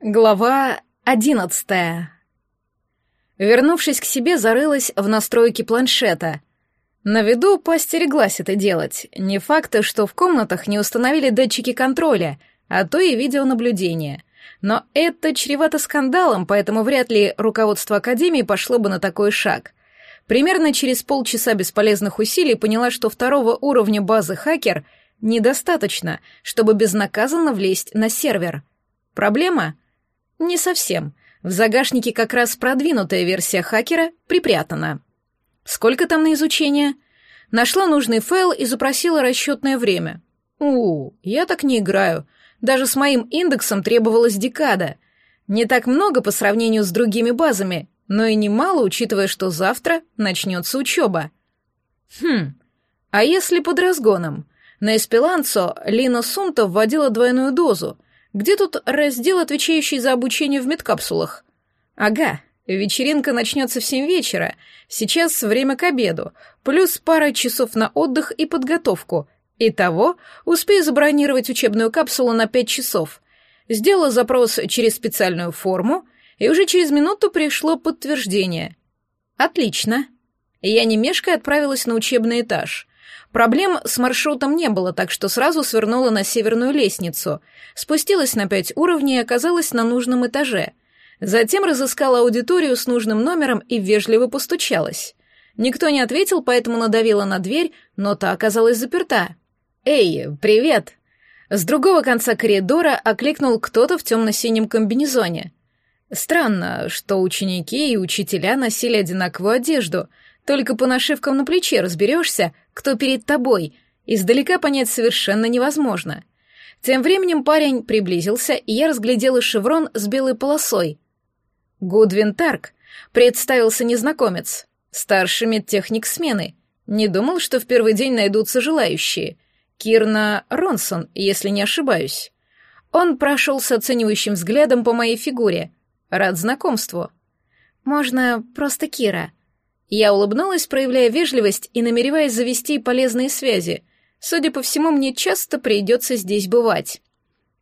Глава одиннадцатая. Вернувшись к себе, зарылась в настройки планшета. На виду постереглась это делать. Не факт, что в комнатах не установили датчики контроля, а то и видеонаблюдения. Но это чревато скандалом, поэтому вряд ли руководство Академии пошло бы на такой шаг. Примерно через полчаса бесполезных усилий поняла, что второго уровня базы хакер недостаточно, чтобы безнаказанно влезть на сервер. Проблема — не совсем. В загашнике как раз продвинутая версия хакера припрятана. Сколько там на изучение? Нашла нужный файл и запросила расчетное время. У, я так не играю. Даже с моим индексом требовалась декада. Не так много по сравнению с другими базами, но и немало, учитывая, что завтра начнется учеба. Хм, а если под разгоном? На эспиланцо Лина Сунта вводила двойную дозу — где тут раздел, отвечающий за обучение в медкапсулах? Ага, вечеринка начнется в семь вечера. Сейчас время к обеду, плюс пара часов на отдых и подготовку. Итого, успею забронировать учебную капсулу на пять часов. Сделала запрос через специальную форму, и уже через минуту пришло подтверждение. Отлично. Я не мешкая отправилась на учебный этаж. Проблем с маршрутом не было, так что сразу свернула на северную лестницу, спустилась на пять уровней и оказалась на нужном этаже. Затем разыскала аудиторию с нужным номером и вежливо постучалась. Никто не ответил, поэтому надавила на дверь, но та оказалась заперта. «Эй, привет!» С другого конца коридора окликнул кто-то в темно-синем комбинезоне. Странно, что ученики и учителя носили одинаковую одежду — только по нашивкам на плече разберешься, кто перед тобой. Издалека понять совершенно невозможно. Тем временем парень приблизился, и я разглядела шеврон с белой полосой. Гудвин Тарк, представился незнакомец, старший медтехник смены. Не думал, что в первый день найдутся желающие. Кирна Ронсон, если не ошибаюсь. Он прошелся оценивающим взглядом по моей фигуре. Рад знакомству. «Можно просто Кира», я улыбнулась, проявляя вежливость и намереваясь завести полезные связи. Судя по всему, мне часто придется здесь бывать.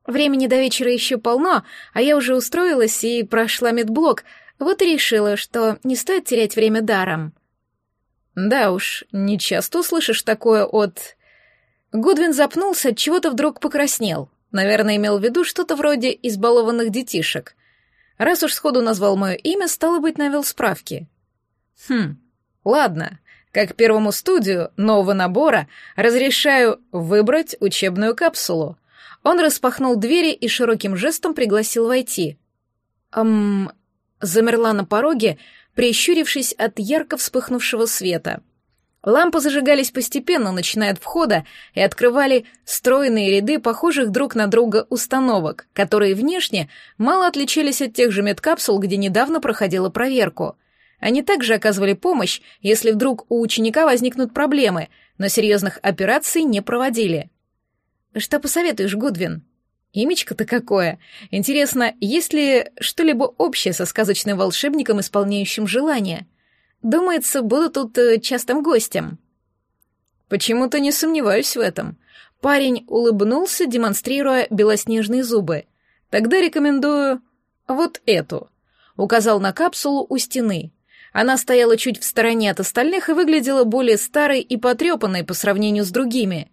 Времени до вечера еще полно, а я уже устроилась и прошла медблок, вот и решила, что не стоит терять время даром. Да уж, не часто услышишь такое от... Гудвин запнулся, от чего-то вдруг покраснел. Наверное, имел в виду что-то вроде избалованных детишек. Раз уж сходу назвал мое имя, стало быть, навел справки. Хм, ладно. Как первому студию нового набора разрешаю выбрать учебную капсулу. Он распахнул двери и широким жестом пригласил войти. Эм, замерла на пороге, прищурившись от ярко вспыхнувшего света. Лампы зажигались постепенно, начиная от входа, и открывали стройные ряды похожих друг на друга установок, которые внешне мало отличались от тех же медкапсул, где недавно проходила проверку — они также оказывали помощь, если вдруг у ученика возникнут проблемы, но серьезных операций не проводили. Что посоветуешь, Гудвин? Имечко-то какое. Интересно, есть ли что-либо общее со сказочным волшебником, исполняющим желания? Думается, буду тут э, частым гостем. Почему-то не сомневаюсь в этом. Парень улыбнулся, демонстрируя белоснежные зубы. Тогда рекомендую вот эту. Указал на капсулу у стены. Она стояла чуть в стороне от остальных и выглядела более старой и потрепанной по сравнению с другими.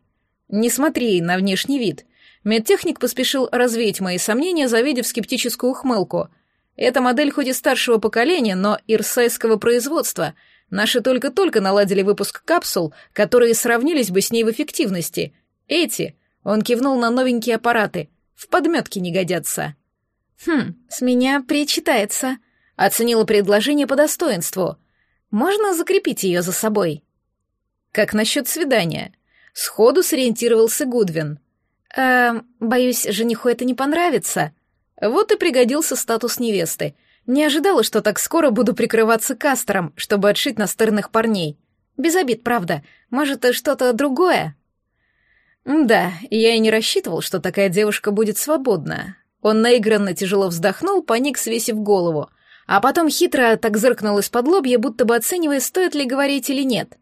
Не смотри на внешний вид. Медтехник поспешил развеять мои сомнения, завидев скептическую ухмылку. Эта модель хоть и старшего поколения, но ирсайского производства. Наши только-только наладили выпуск капсул, которые сравнились бы с ней в эффективности. Эти, он кивнул на новенькие аппараты, в подметке не годятся. Хм, с меня причитается. Оценила предложение по достоинству. Можно закрепить ее за собой. Как насчет свидания? Сходу сориентировался Гудвин. Эм, боюсь, жениху это не понравится. Вот и пригодился статус невесты. Не ожидала, что так скоро буду прикрываться кастером, чтобы отшить настырных парней. Без обид, правда. Может, что-то другое? Да, я и не рассчитывал, что такая девушка будет свободна. Он наигранно тяжело вздохнул, паник свесив голову — а потом хитро так зыркнул из-под лобья, будто бы оценивая, стоит ли говорить или нет.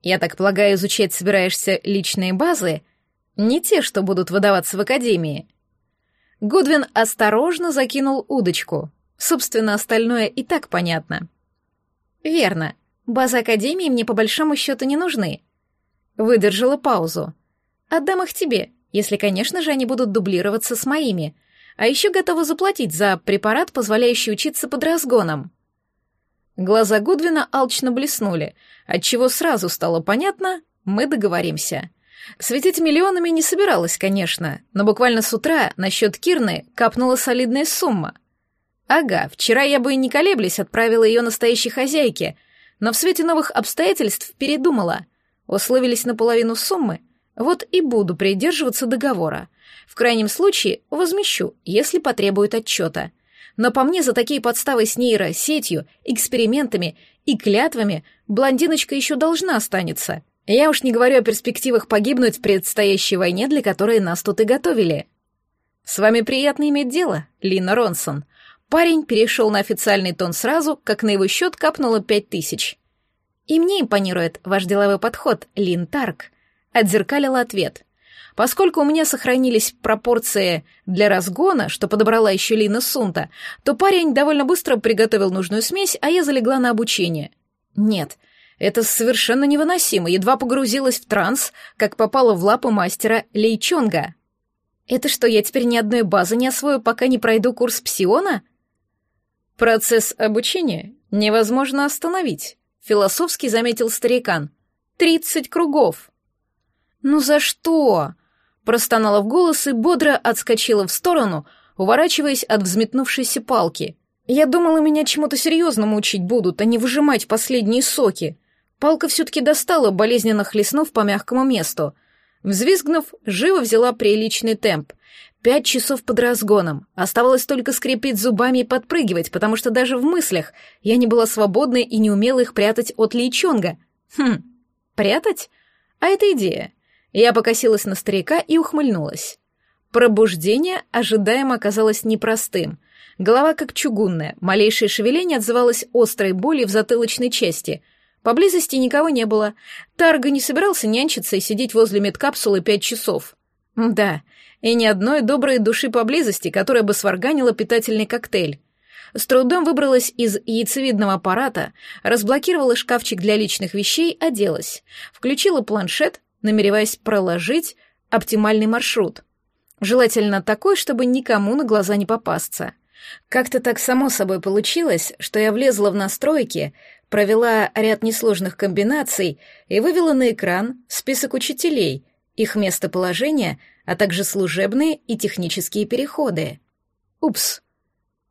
«Я так полагаю, изучать собираешься личные базы? Не те, что будут выдаваться в академии?» Гудвин осторожно закинул удочку. Собственно, остальное и так понятно. «Верно. Базы Академии мне по большому счету не нужны». Выдержала паузу. «Отдам их тебе, если, конечно же, они будут дублироваться с моими. А еще готова заплатить за препарат, позволяющий учиться под разгоном». Глаза Гудвина алчно блеснули, отчего сразу стало понятно, мы договоримся. Светить миллионами не собиралась, конечно, но буквально с утра на счет Кирны капнула солидная сумма. Ага, вчера я бы и не колеблясь отправила ее настоящей хозяйке, но в свете новых обстоятельств передумала. Условились на половину суммы, вот и буду придерживаться договора. В крайнем случае возмещу, если потребует отчета — но по мне за такие подставы с нейросетью, экспериментами и клятвами блондиночка еще должна останется. Я уж не говорю о перспективах погибнуть в предстоящей войне, для которой нас тут и готовили. С вами приятно иметь дело, Лина Ронсон. Парень перешел на официальный тон сразу, как на его счет капнуло пять тысяч. И мне импонирует ваш деловой подход, Лин Тарк. Отзеркалила ответ. Поскольку у меня сохранились пропорции для разгона, что подобрала еще Лина Сунта, то парень довольно быстро приготовил нужную смесь, а я залегла на обучение. Нет, это совершенно невыносимо, едва погрузилась в транс, как попала в лапы мастера Лейчонга. Это что, я теперь ни одной базы не освою, пока не пройду курс псиона? Процесс обучения невозможно остановить, философски заметил старикан. Тридцать кругов. Ну за что? простонала в голос и бодро отскочила в сторону, уворачиваясь от взметнувшейся палки. Я думала, меня чему-то серьезному учить будут, а не выжимать последние соки. Палка все-таки достала, болезненно хлестнув по мягкому месту. Взвизгнув, живо взяла приличный темп. Пять часов под разгоном. Оставалось только скрипеть зубами и подпрыгивать, потому что даже в мыслях я не была свободной и не умела их прятать от Лейчонга. Хм, прятать? А это идея. Я покосилась на старика и ухмыльнулась. Пробуждение ожидаемо оказалось непростым. Голова как чугунная, малейшее шевеление отзывалось острой болью в затылочной части. Поблизости никого не было. Тарга не собирался нянчиться и сидеть возле медкапсулы пять часов. Да, и ни одной доброй души поблизости, которая бы сварганила питательный коктейль. С трудом выбралась из яйцевидного аппарата, разблокировала шкафчик для личных вещей, оделась, включила планшет, намереваясь проложить оптимальный маршрут. Желательно такой, чтобы никому на глаза не попасться. Как-то так само собой получилось, что я влезла в настройки, провела ряд несложных комбинаций и вывела на экран список учителей, их местоположение, а также служебные и технические переходы. Упс.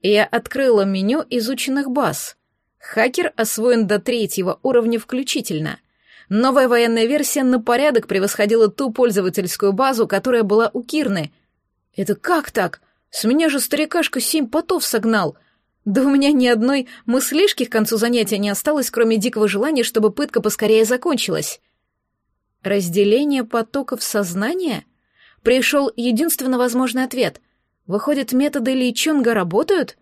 Я открыла меню изученных баз. Хакер освоен до третьего уровня включительно. Новая военная версия на порядок превосходила ту пользовательскую базу, которая была у Кирны. Это как так? С меня же старикашка семь потов согнал. Да у меня ни одной мыслишки к концу занятия не осталось, кроме дикого желания, чтобы пытка поскорее закончилась. Разделение потоков сознания? Пришел единственно возможный ответ. Выходит, методы Ли Чонга работают?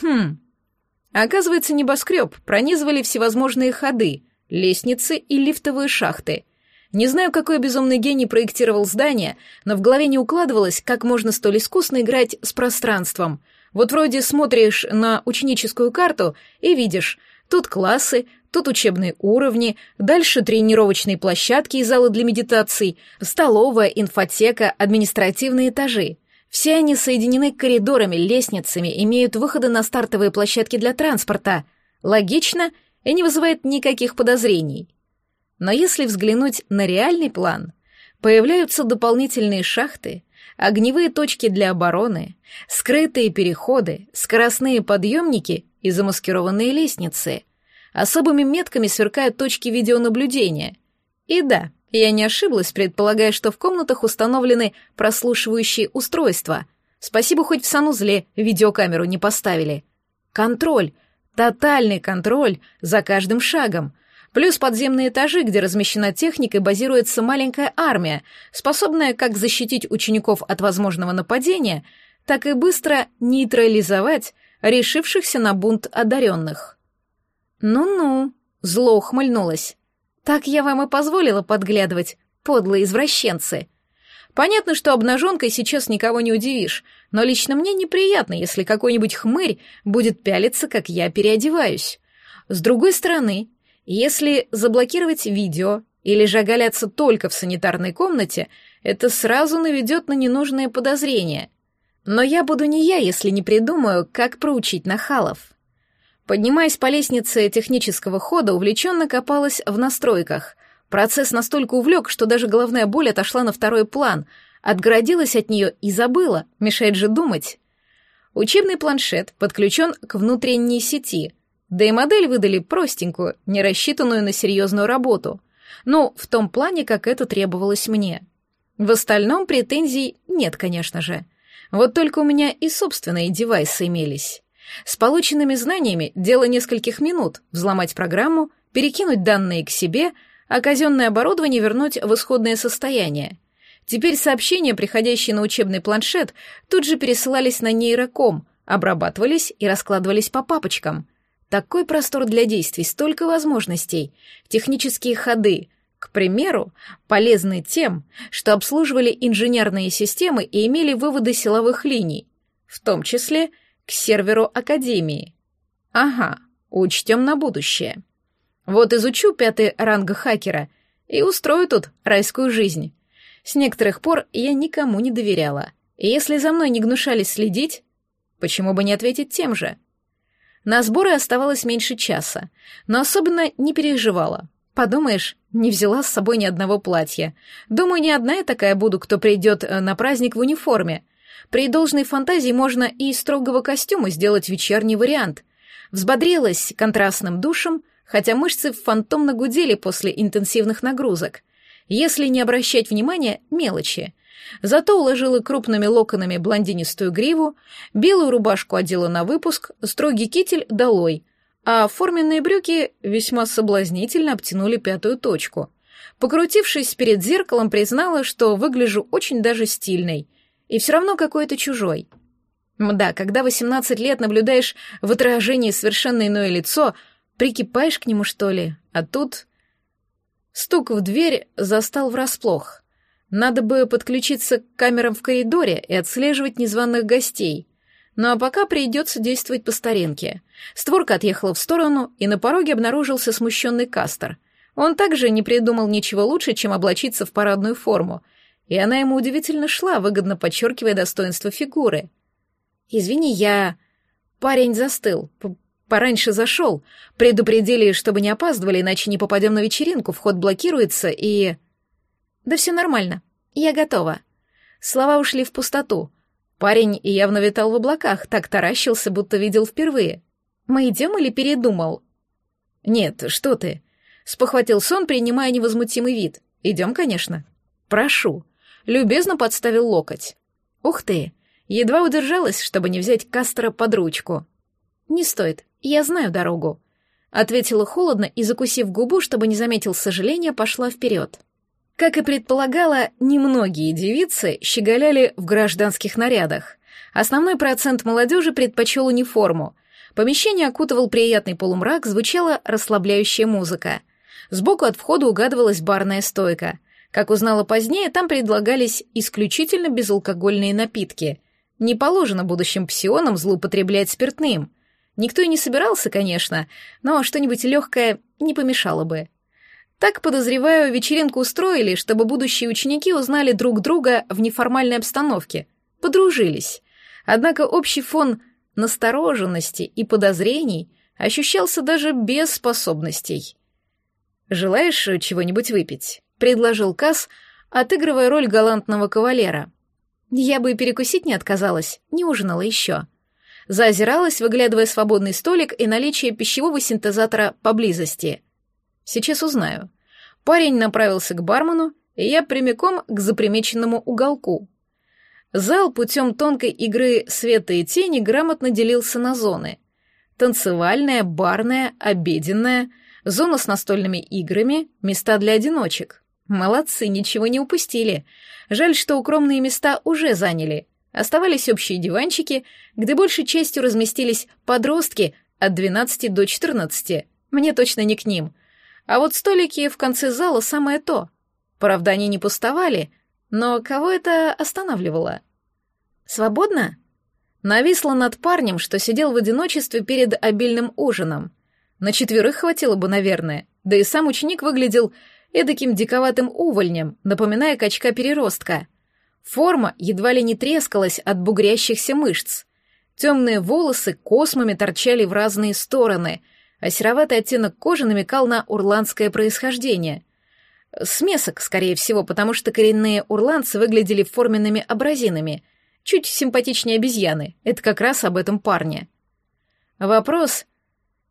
Хм. Оказывается, небоскреб пронизывали всевозможные ходы — лестницы и лифтовые шахты. Не знаю, какой безумный гений проектировал здание, но в голове не укладывалось, как можно столь искусно играть с пространством. Вот вроде смотришь на ученическую карту и видишь, тут классы, тут учебные уровни, дальше тренировочные площадки и залы для медитаций, столовая, инфотека, административные этажи. Все они соединены коридорами, лестницами, имеют выходы на стартовые площадки для транспорта. Логично и не вызывает никаких подозрений. Но если взглянуть на реальный план, появляются дополнительные шахты, огневые точки для обороны, скрытые переходы, скоростные подъемники и замаскированные лестницы. Особыми метками сверкают точки видеонаблюдения. И да, я не ошиблась, предполагая, что в комнатах установлены прослушивающие устройства. Спасибо, хоть в санузле видеокамеру не поставили. Контроль, Тотальный контроль за каждым шагом. Плюс подземные этажи, где размещена техника и базируется маленькая армия, способная как защитить учеников от возможного нападения, так и быстро нейтрализовать решившихся на бунт одаренных. «Ну-ну», — зло ухмыльнулась. «Так я вам и позволила подглядывать, подлые извращенцы. Понятно, что обнаженкой сейчас никого не удивишь, но лично мне неприятно, если какой-нибудь хмырь будет пялиться, как я переодеваюсь. С другой стороны, если заблокировать видео или же оголяться только в санитарной комнате, это сразу наведет на ненужные подозрения. Но я буду не я, если не придумаю, как проучить нахалов. Поднимаясь по лестнице технического хода, увлеченно копалась в настройках. Процесс настолько увлек, что даже головная боль отошла на второй план, отгородилась от нее и забыла, мешает же думать. Учебный планшет подключен к внутренней сети, да и модель выдали простенькую, не рассчитанную на серьезную работу. Ну, в том плане, как это требовалось мне. В остальном претензий нет, конечно же. Вот только у меня и собственные девайсы имелись. С полученными знаниями дело нескольких минут взломать программу, перекинуть данные к себе, а казенное оборудование вернуть в исходное состояние. Теперь сообщения, приходящие на учебный планшет, тут же пересылались на нейроком, обрабатывались и раскладывались по папочкам. Такой простор для действий, столько возможностей, технические ходы, к примеру, полезны тем, что обслуживали инженерные системы и имели выводы силовых линий, в том числе к серверу Академии. Ага, учтем на будущее. Вот изучу пятый ранг хакера и устрою тут райскую жизнь. С некоторых пор я никому не доверяла. И если за мной не гнушались следить, почему бы не ответить тем же? На сборы оставалось меньше часа, но особенно не переживала. Подумаешь, не взяла с собой ни одного платья. Думаю, не одна я такая буду, кто придет э, на праздник в униформе. При должной фантазии можно и из строгого костюма сделать вечерний вариант. Взбодрилась контрастным душем, хотя мышцы фантомно гудели после интенсивных нагрузок. Если не обращать внимания, мелочи. Зато уложила крупными локонами блондинистую гриву, белую рубашку одела на выпуск, строгий китель долой, а форменные брюки весьма соблазнительно обтянули пятую точку. Покрутившись перед зеркалом, признала, что выгляжу очень даже стильной, и все равно какой-то чужой. Да, когда 18 лет наблюдаешь в отражении совершенно иное лицо, прикипаешь к нему, что ли, а тут... Стук в дверь застал врасплох. Надо бы подключиться к камерам в коридоре и отслеживать незваных гостей. Ну а пока придется действовать по старинке. Створка отъехала в сторону, и на пороге обнаружился смущенный Кастер. Он также не придумал ничего лучше, чем облачиться в парадную форму, и она ему удивительно шла, выгодно подчеркивая достоинство фигуры. «Извини, я...» Парень застыл, пораньше зашел. Предупредили, чтобы не опаздывали, иначе не попадем на вечеринку, вход блокируется, и... Да все нормально, я готова. Слова ушли в пустоту. Парень явно витал в облаках, так таращился, будто видел впервые. Мы идем или передумал? Нет, что ты? Спохватил сон, принимая невозмутимый вид. Идем, конечно. Прошу. Любезно подставил локоть. Ух ты! Едва удержалась, чтобы не взять Кастера под ручку. Не стоит, я знаю дорогу. Ответила холодно и, закусив губу, чтобы не заметил сожаления, пошла вперед. Как и предполагала, немногие девицы щеголяли в гражданских нарядах. Основной процент молодежи предпочел униформу. Помещение окутывал приятный полумрак, звучала расслабляющая музыка. Сбоку от входа угадывалась барная стойка. Как узнала позднее, там предлагались исключительно безалкогольные напитки. Не положено будущим псионам злоупотреблять спиртным. Никто и не собирался, конечно, но что-нибудь легкое не помешало бы. Так, подозреваю, вечеринку устроили, чтобы будущие ученики узнали друг друга в неформальной обстановке, подружились. Однако общий фон настороженности и подозрений ощущался даже без способностей. «Желаешь чего-нибудь выпить?» — предложил Касс, отыгрывая роль галантного кавалера. Я бы и перекусить не отказалась, не ужинала еще. Заозиралась, выглядывая свободный столик и наличие пищевого синтезатора поблизости — Сейчас узнаю. Парень направился к бармену, и я прямиком к запримеченному уголку. Зал путем тонкой игры света и тени грамотно делился на зоны. Танцевальная, барная, обеденная, зона с настольными играми, места для одиночек. Молодцы, ничего не упустили. Жаль, что укромные места уже заняли. Оставались общие диванчики, где большей частью разместились подростки от 12 до 14. Мне точно не к ним — а вот столики в конце зала самое то. Правда, они не пустовали, но кого это останавливало? «Свободно?» Нависла над парнем, что сидел в одиночестве перед обильным ужином. На четверых хватило бы, наверное, да и сам ученик выглядел эдаким диковатым увольнем, напоминая качка-переростка. Форма едва ли не трескалась от бугрящихся мышц. Темные волосы космами торчали в разные стороны, а сероватый оттенок кожи намекал на урландское происхождение. Смесок, скорее всего, потому что коренные урландцы выглядели форменными абразинами, чуть симпатичнее обезьяны, это как раз об этом парне. Вопрос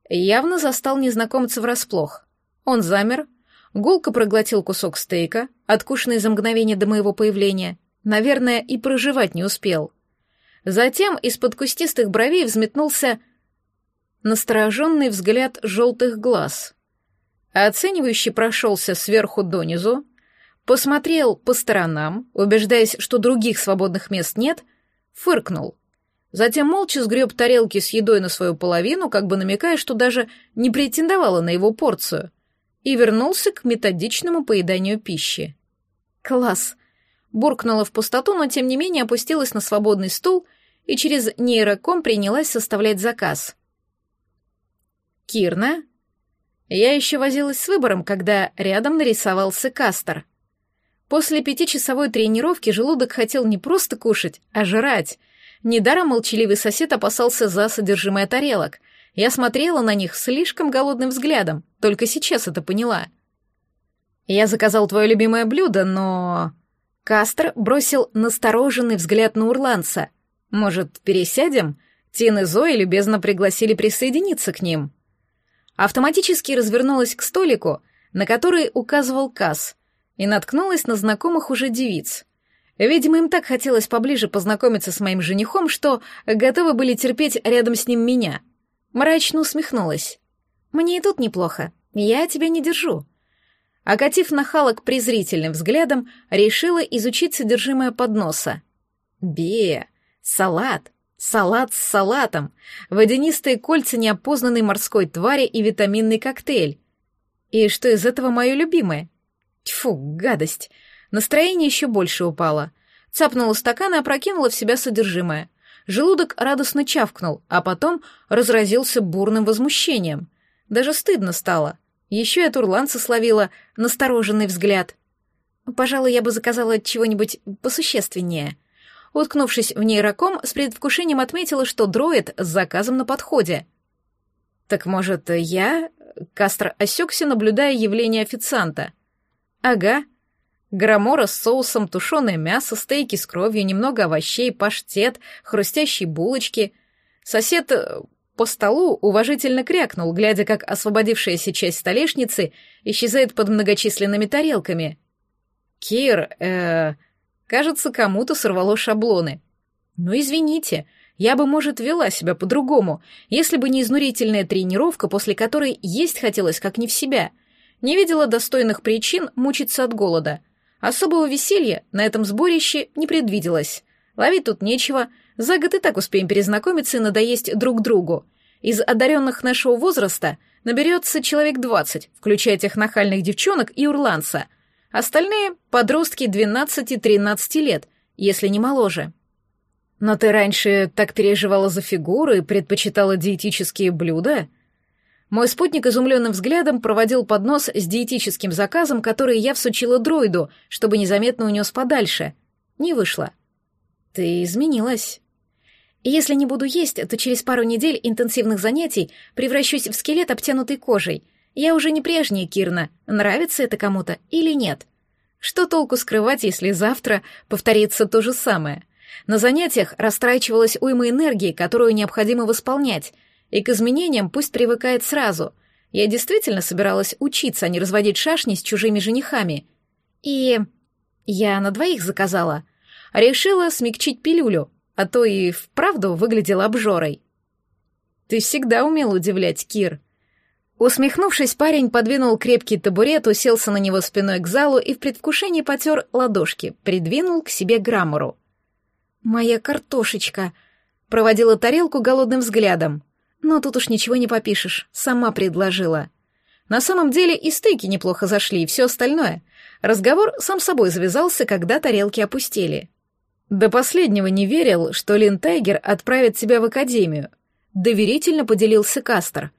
явно застал незнакомца врасплох. Он замер, гулко проглотил кусок стейка, откушенный за мгновение до моего появления, наверное, и проживать не успел. Затем из-под кустистых бровей взметнулся настороженный взгляд желтых глаз. Оценивающий прошелся сверху донизу, посмотрел по сторонам, убеждаясь, что других свободных мест нет, фыркнул. Затем молча сгреб тарелки с едой на свою половину, как бы намекая, что даже не претендовала на его порцию, и вернулся к методичному поеданию пищи. «Класс!» Буркнула в пустоту, но тем не менее опустилась на свободный стул и через нейроком принялась составлять заказ. «Кирна?» Я еще возилась с выбором, когда рядом нарисовался Кастер. После пятичасовой тренировки желудок хотел не просто кушать, а жрать. Недаром молчаливый сосед опасался за содержимое тарелок. Я смотрела на них слишком голодным взглядом, только сейчас это поняла. «Я заказал твое любимое блюдо, но...» Кастр бросил настороженный взгляд на Урланца. «Может, пересядем?» Тин и Зои любезно пригласили присоединиться к ним. Автоматически развернулась к столику, на который указывал Касс, и наткнулась на знакомых уже девиц. Видимо, им так хотелось поближе познакомиться с моим женихом, что готовы были терпеть рядом с ним меня. Мрачно усмехнулась. «Мне и тут неплохо. Я тебя не держу. Окатив нахалок презрительным взглядом, решила изучить содержимое подноса. Бе, салат, салат с салатом, водянистые кольца неопознанной морской твари и витаминный коктейль. И что из этого мое любимое? Тьфу, гадость. Настроение еще больше упало. Цапнула стакан и опрокинула в себя содержимое. Желудок радостно чавкнул, а потом разразился бурным возмущением. Даже стыдно стало. Еще и от урланца словила настороженный взгляд. Пожалуй, я бы заказала чего-нибудь посущественнее. Уткнувшись в нейроком, с предвкушением отметила, что дроид с заказом на подходе. «Так, может, я...» Кастро осекся, наблюдая явление официанта. «Ага. Грамора с соусом, тушеное мясо, стейки с кровью, немного овощей, паштет, хрустящие булочки. Сосед по столу уважительно крякнул, глядя, как освободившаяся часть столешницы исчезает под многочисленными тарелками. «Кир, э, кажется, кому-то сорвало шаблоны. Ну, извините, я бы, может, вела себя по-другому, если бы не изнурительная тренировка, после которой есть хотелось как не в себя. Не видела достойных причин мучиться от голода. Особого веселья на этом сборище не предвиделось. Ловить тут нечего, за год и так успеем перезнакомиться и надоесть друг другу. Из одаренных нашего возраста наберется человек двадцать, включая тех нахальных девчонок и урланца. Остальные — подростки 12-13 лет, если не моложе. Но ты раньше так переживала за фигуру и предпочитала диетические блюда? Мой спутник изумленным взглядом проводил поднос с диетическим заказом, который я всучила дроиду, чтобы незаметно унес подальше. Не вышло. Ты изменилась. Если не буду есть, то через пару недель интенсивных занятий превращусь в скелет, обтянутый кожей. Я уже не прежняя Кирна, нравится это кому-то или нет. Что толку скрывать, если завтра повторится то же самое? На занятиях растрачивалась уйма энергии, которую необходимо восполнять, и к изменениям пусть привыкает сразу. Я действительно собиралась учиться, а не разводить шашни с чужими женихами. И я на двоих заказала. Решила смягчить пилюлю, а то и вправду выглядел обжорой. «Ты всегда умел удивлять, Кир». Усмехнувшись, парень подвинул крепкий табурет, уселся на него спиной к залу и в предвкушении потер ладошки, придвинул к себе граммору. «Моя картошечка!» Проводила тарелку голодным взглядом. «Но тут уж ничего не попишешь, сама предложила». На самом деле и стейки неплохо зашли, и все остальное. Разговор сам собой завязался, когда тарелки опустели. До последнего не верил, что Лин Тайгер отправит тебя в академию. Доверительно поделился Кастер.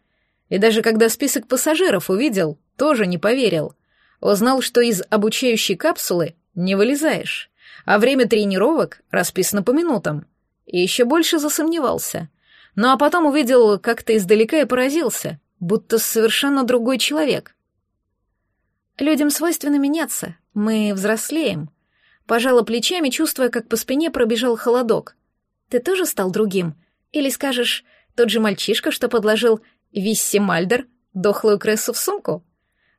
И даже когда список пассажиров увидел, тоже не поверил. Узнал, что из обучающей капсулы не вылезаешь, а время тренировок расписано по минутам. И еще больше засомневался. Ну а потом увидел как-то издалека и поразился, будто совершенно другой человек. Людям свойственно меняться, мы взрослеем — Пожала плечами, чувствуя, как по спине пробежал холодок. «Ты тоже стал другим? Или скажешь, тот же мальчишка, что подложил Висси Мальдер дохлую крысу в сумку?»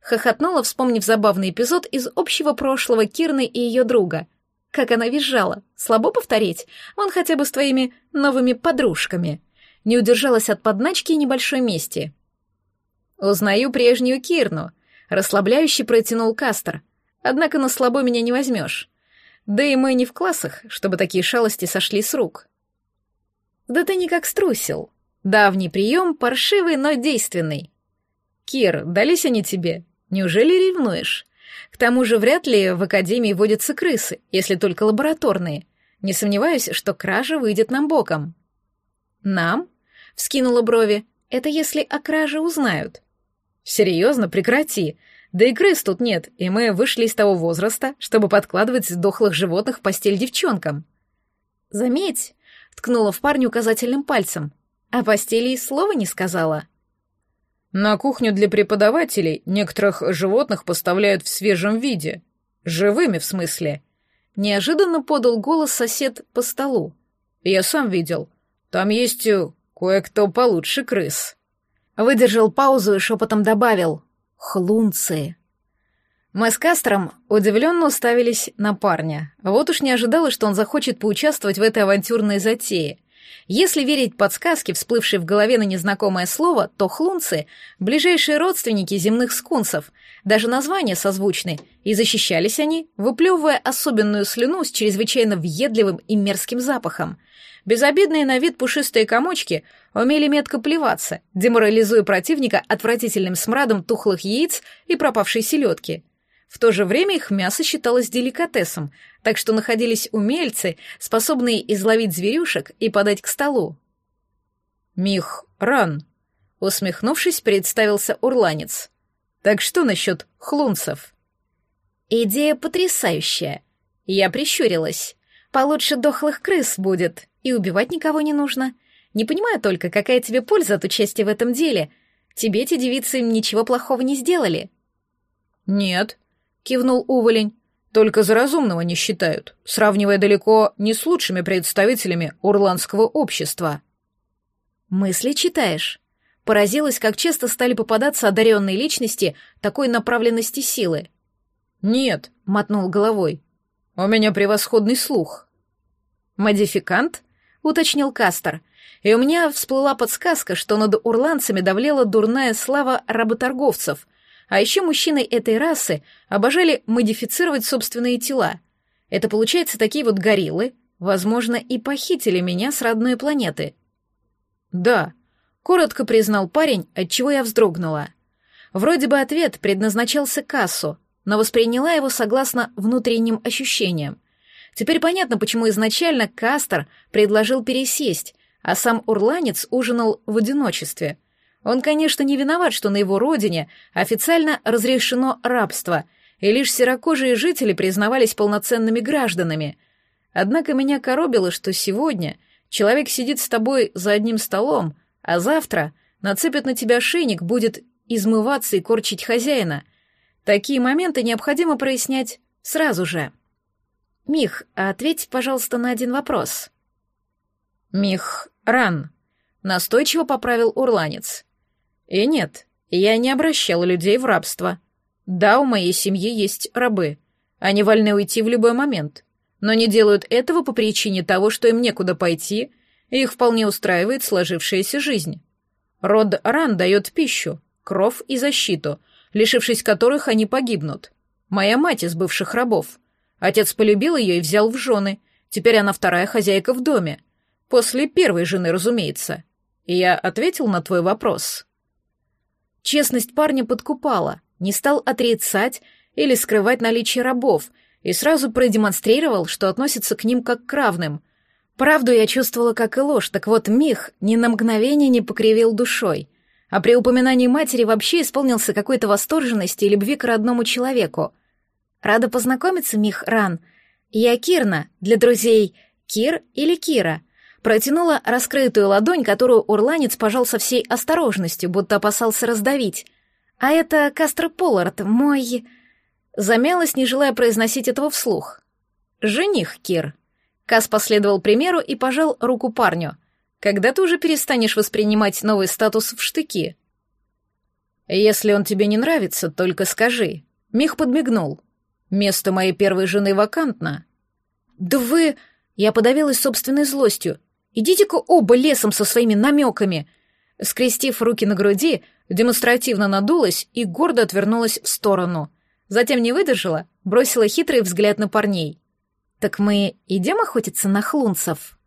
Хохотнула, вспомнив забавный эпизод из общего прошлого Кирны и ее друга. Как она визжала. Слабо повторить? Он хотя бы с твоими новыми подружками. Не удержалась от подначки и небольшой мести. «Узнаю прежнюю Кирну», — расслабляюще протянул Кастер. «Однако на слабо меня не возьмешь. Да и мы не в классах, чтобы такие шалости сошли с рук. Да ты никак струсил. Давний прием, паршивый, но действенный. Кир, дались они тебе? Неужели ревнуешь? К тому же вряд ли в академии водятся крысы, если только лабораторные. Не сомневаюсь, что кража выйдет нам боком. Нам? Вскинула брови. Это если о краже узнают. Серьезно, прекрати. Да и крыс тут нет, и мы вышли из того возраста, чтобы подкладывать дохлых животных в постель девчонкам. Заметь, ткнула в парня указательным пальцем, а постели и слова не сказала. На кухню для преподавателей некоторых животных поставляют в свежем виде. Живыми, в смысле. Неожиданно подал голос сосед по столу. Я сам видел. Там есть э, кое-кто получше крыс. Выдержал паузу и шепотом добавил хлунцы. Мы с Кастром удивленно уставились на парня. Вот уж не ожидала, что он захочет поучаствовать в этой авантюрной затее. Если верить подсказке, всплывшей в голове на незнакомое слово, то хлунцы — ближайшие родственники земных скунсов, даже названия созвучны, и защищались они, выплевывая особенную слюну с чрезвычайно въедливым и мерзким запахом. Безобидные на вид пушистые комочки умели метко плеваться, деморализуя противника отвратительным смрадом тухлых яиц и пропавшей селедки. В то же время их мясо считалось деликатесом, так что находились умельцы, способные изловить зверюшек и подать к столу. «Мих, ран!» — усмехнувшись, представился урланец. «Так что насчет хлунцев?» «Идея потрясающая!» Я прищурилась. «Получше дохлых крыс будет, и убивать никого не нужно. Не понимаю только, какая тебе польза от участия в этом деле. Тебе эти девицы ничего плохого не сделали». «Нет», — кивнул Уволень. «Только за разумного не считают, сравнивая далеко не с лучшими представителями урландского общества». «Мысли читаешь?» Поразилась, как часто стали попадаться одаренные личности такой направленности силы. «Нет», — мотнул головой. «У меня превосходный слух». «Модификант?» — уточнил Кастер — и у меня всплыла подсказка, что над урландцами давлела дурная слава работорговцев, а еще мужчины этой расы обожали модифицировать собственные тела. Это, получается, такие вот гориллы, возможно, и похитили меня с родной планеты. Да, коротко признал парень, отчего я вздрогнула. Вроде бы ответ предназначался кассу, но восприняла его согласно внутренним ощущениям. Теперь понятно, почему изначально Кастер предложил пересесть, а сам урланец ужинал в одиночестве. Он, конечно, не виноват, что на его родине официально разрешено рабство, и лишь серокожие жители признавались полноценными гражданами. Однако меня коробило, что сегодня человек сидит с тобой за одним столом, а завтра нацепит на тебя шейник, будет измываться и корчить хозяина. Такие моменты необходимо прояснять сразу же. «Мих, ответь, пожалуйста, на один вопрос». «Мих, Ран, настойчиво поправил урланец. И нет, я не обращал людей в рабство. Да, у моей семьи есть рабы. Они вольны уйти в любой момент, но не делают этого по причине того, что им некуда пойти, и их вполне устраивает сложившаяся жизнь. Род Ран дает пищу, кров и защиту, лишившись которых они погибнут. Моя мать из бывших рабов. Отец полюбил ее и взял в жены. Теперь она вторая хозяйка в доме. После первой жены, разумеется. Я ответил на твой вопрос. Честность парня подкупала, не стал отрицать или скрывать наличие рабов, и сразу продемонстрировал, что относится к ним как к равным. Правду я чувствовала как и ложь, так вот Мих ни на мгновение не покривил душой, а при упоминании матери вообще исполнился какой-то восторженности и любви к родному человеку. Рада познакомиться, Мих Ран. Я Кирна, для друзей Кир или Кира — Протянула раскрытую ладонь, которую урланец пожал со всей осторожностью, будто опасался раздавить. «А это Кастро Поллард, мой...» Замялась, не желая произносить этого вслух. «Жених, Кир». Кас последовал примеру и пожал руку парню. «Когда ты уже перестанешь воспринимать новый статус в штыки?» «Если он тебе не нравится, только скажи». Мих подмигнул. «Место моей первой жены вакантно». «Да вы...» Я подавилась собственной злостью. Идите-ка оба лесом со своими намеками!» Скрестив руки на груди, демонстративно надулась и гордо отвернулась в сторону. Затем не выдержала, бросила хитрый взгляд на парней. «Так мы идем охотиться на хлунцев?»